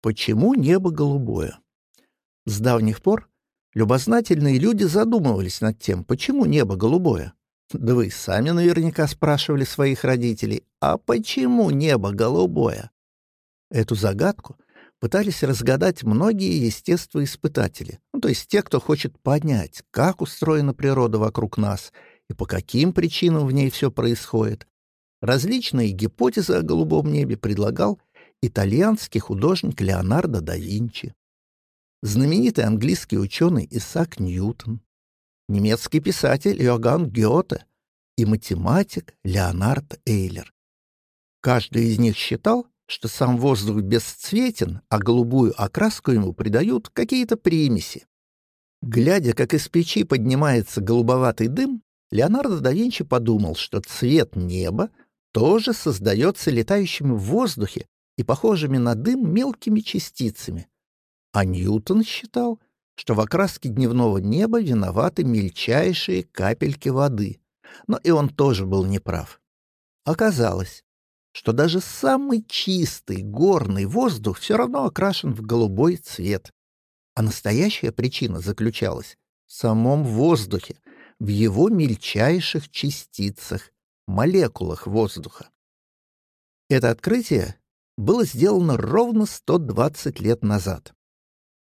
Почему небо голубое? С давних пор любознательные люди задумывались над тем, почему небо голубое. Да вы сами наверняка спрашивали своих родителей, а почему небо голубое? Эту загадку пытались разгадать многие естествоиспытатели, ну, то есть те, кто хочет понять, как устроена природа вокруг нас и по каким причинам в ней все происходит. Различные гипотезы о голубом небе предлагал итальянский художник Леонардо да Винчи, знаменитый английский ученый Исаак Ньютон, немецкий писатель Иоганн Гёте и математик Леонард Эйлер. Каждый из них считал, что сам воздух бесцветен, а голубую окраску ему придают какие-то примеси. Глядя, как из печи поднимается голубоватый дым, Леонардо да Винчи подумал, что цвет неба тоже создается летающими в воздухе и похожими на дым мелкими частицами. А Ньютон считал, что в окраске дневного неба виноваты мельчайшие капельки воды. Но и он тоже был неправ. Оказалось, что даже самый чистый горный воздух все равно окрашен в голубой цвет. А настоящая причина заключалась в самом воздухе, в его мельчайших частицах, молекулах воздуха. Это открытие было сделано ровно 120 лет назад.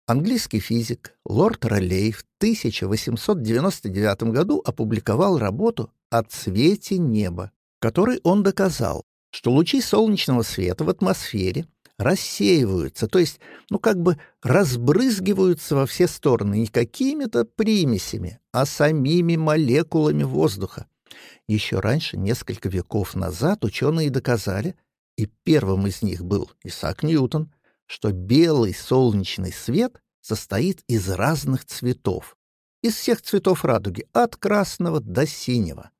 Английский физик лорд Ролей в 1899 году опубликовал работу о цвете неба, которой он доказал, что лучи солнечного света в атмосфере рассеиваются, то есть, ну, как бы разбрызгиваются во все стороны не какими-то примесями, а самими молекулами воздуха. Еще раньше, несколько веков назад, ученые доказали, и первым из них был Исаак Ньютон, что белый солнечный свет состоит из разных цветов, из всех цветов радуги, от красного до синего.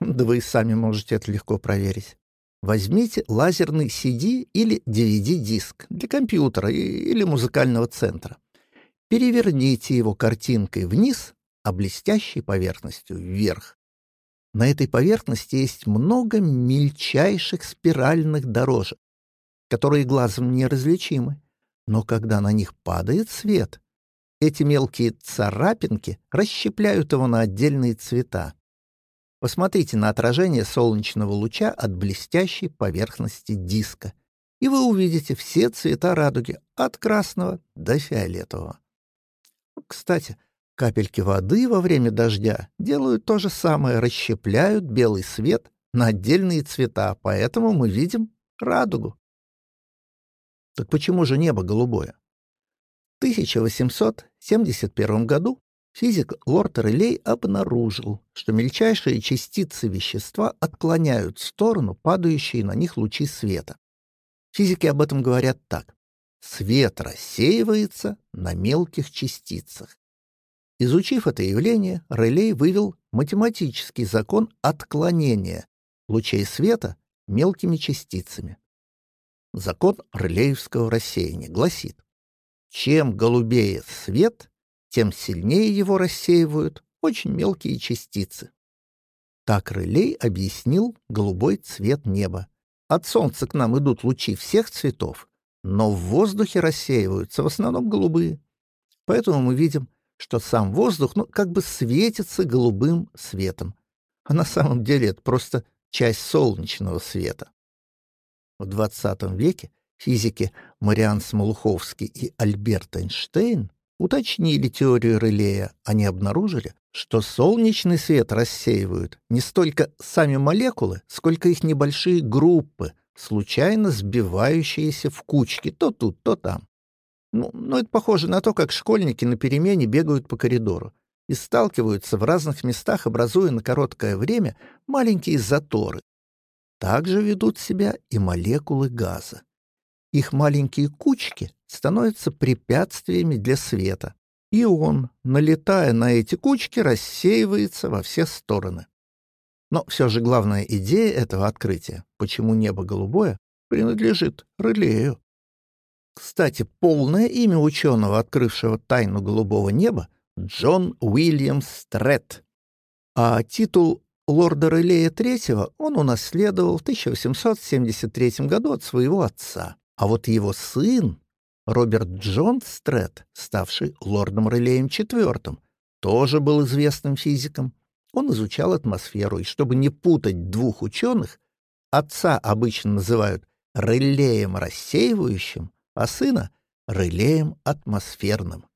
Да вы сами можете это легко проверить. Возьмите лазерный CD или DVD-диск для компьютера или музыкального центра. Переверните его картинкой вниз, а блестящей поверхностью вверх. На этой поверхности есть много мельчайших спиральных дорожек, которые глазом неразличимы. Но когда на них падает свет, эти мелкие царапинки расщепляют его на отдельные цвета. Посмотрите на отражение солнечного луча от блестящей поверхности диска, и вы увидите все цвета радуги от красного до фиолетового. Кстати, капельки воды во время дождя делают то же самое, расщепляют белый свет на отдельные цвета, поэтому мы видим радугу. Так почему же небо голубое? В 1871 году физик Лорд Релей обнаружил, что мельчайшие частицы вещества отклоняют в сторону падающие на них лучи света. Физики об этом говорят так. Свет рассеивается на мелких частицах. Изучив это явление, Релей вывел математический закон отклонения лучей света мелкими частицами. Закон Рылеевского рассеяния гласит, чем голубее свет, тем сильнее его рассеивают очень мелкие частицы. Так Рылей объяснил голубой цвет неба. От солнца к нам идут лучи всех цветов, но в воздухе рассеиваются в основном голубые. Поэтому мы видим, что сам воздух ну, как бы светится голубым светом. А на самом деле это просто часть солнечного света. В XX веке физики Мариан Смолуховский и Альберт Эйнштейн уточнили теорию Релея. Они обнаружили, что солнечный свет рассеивают не столько сами молекулы, сколько их небольшие группы, случайно сбивающиеся в кучки то тут, то там. Ну, ну, это похоже на то, как школьники на перемене бегают по коридору и сталкиваются в разных местах, образуя на короткое время маленькие заторы, также ведут себя и молекулы газа. Их маленькие кучки становятся препятствиями для света, и он, налетая на эти кучки, рассеивается во все стороны. Но все же главная идея этого открытия, почему небо голубое, принадлежит Релею. Кстати, полное имя ученого, открывшего тайну голубого неба, Джон Уильям Стрэт, а титул Лорда Релея III он унаследовал в 1873 году от своего отца, а вот его сын Роберт Джон Стрет, ставший лордом Релеем IV, тоже был известным физиком. Он изучал атмосферу, и чтобы не путать двух ученых, отца обычно называют релеем рассеивающим, а сына — релеем атмосферным.